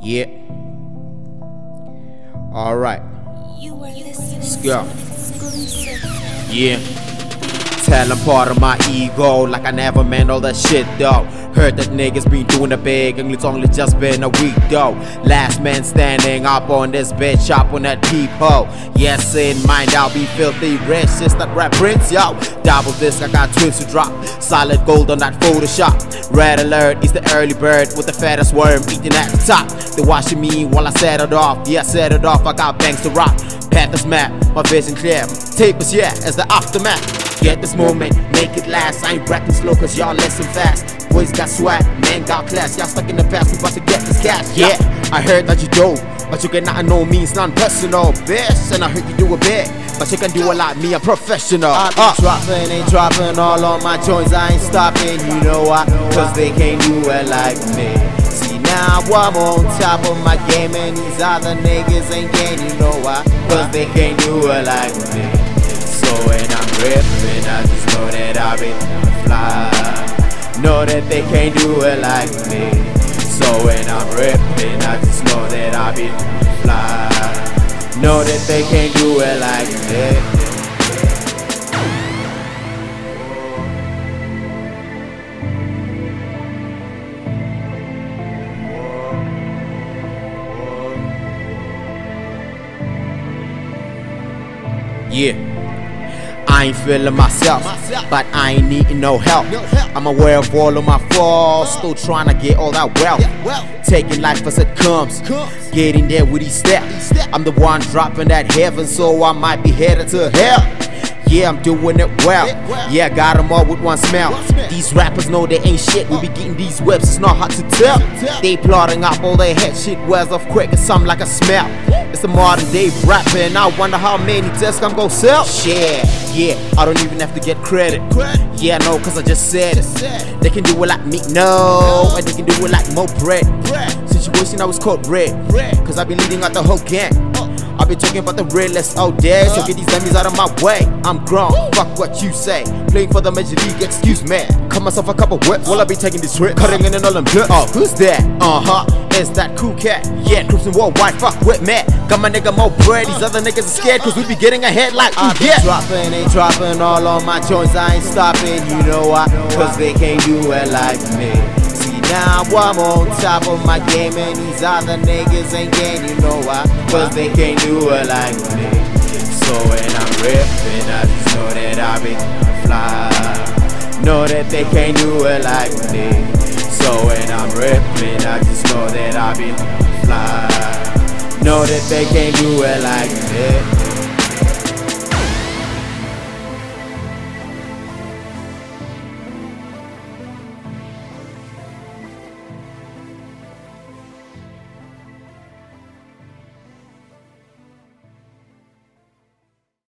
Yeah. All right. Let's go. Yeah. Tell part of my ego, like I never meant all that shit though. Heard that niggas been doing the big, and it's only just been a week though. Last man standing up on this bitch, up on that peephole. Yes, in mind, I'll be filthy rich, just that rap prince, yo. Double disc, I got twins to drop. Solid gold on that Photoshop. Red alert is the early bird with the fattest worm eating at the top. They watching me while I set it off. Yeah, set it off, I got bangs to rock. Path is map, my vision clear. Tape is yeah, as the aftermath. Get this moment, make it last. I ain't rapping slow cause y'all listen fast. Boys got swag, man got class. Y'all stuck in the past, we about to get this cash. Yeah, I heard that you dope, but you cannot know me, it's non personal, bitch. And I heard you do a bit, but you can do a lot, me, I'm professional. I be Uh. dropping, ain't dropping all on my joints, I ain't stopping, you know why? Cause they can't do it like me. See now I'm on top of my game and these other niggas ain't you know why? Cause they can't do it like me. So when I'm ripping, I just know that I've been fly. Know that they can't do it like me. So when I'm ripping, I just know that I've been fly. Know that they can't do it like me. Yeah. I ain't feeling myself, but I ain't needing no help. I'm aware of all of my flaws, still trying to get all that wealth. Taking life as it comes, getting there with each step. I'm the one dropping that heaven, so I might be headed to hell. Yeah, I'm doing it well. Yeah, got 'em all with one smell. These rappers know they ain't shit. We be getting these whips, it's not hard to tell. They plotting up all their head shit wears off quick and some like a smell. It's a modern day rapper, I wonder how many discs I'm gonna sell. Yeah, yeah, I don't even have to get credit. Yeah, no, cause I just said it. They can do it like me, no, and they can do it like Mo Bread. Situation I was caught red, cause I be leading out the whole gang. I be talking about the realest out there, so get these dummies out of my way. I'm grown, fuck what you say. Playing for the major league, excuse me. Cut myself a couple whips while I be taking this trip. Cutting in and all them dirt. Oh, who's that? Uh huh, it's that cool cat. Yeah, cruising worldwide, fuck with me. Got my nigga Mo Bread, these other niggas are scared, cause we be getting ahead like, I ooh, be yeah. dropping, ain't dropping all on my joints, I ain't stopping, you know why? Cause they can't do it like me. Now I'm on top of my game and these other niggas ain't getting you know why? Cause they can't do it like me. So when I'm ripping, I just know that I've been fly. Know that they can't do it like me. So when I'm ripping, I just know that I've been fly. Know that they can't do it like me.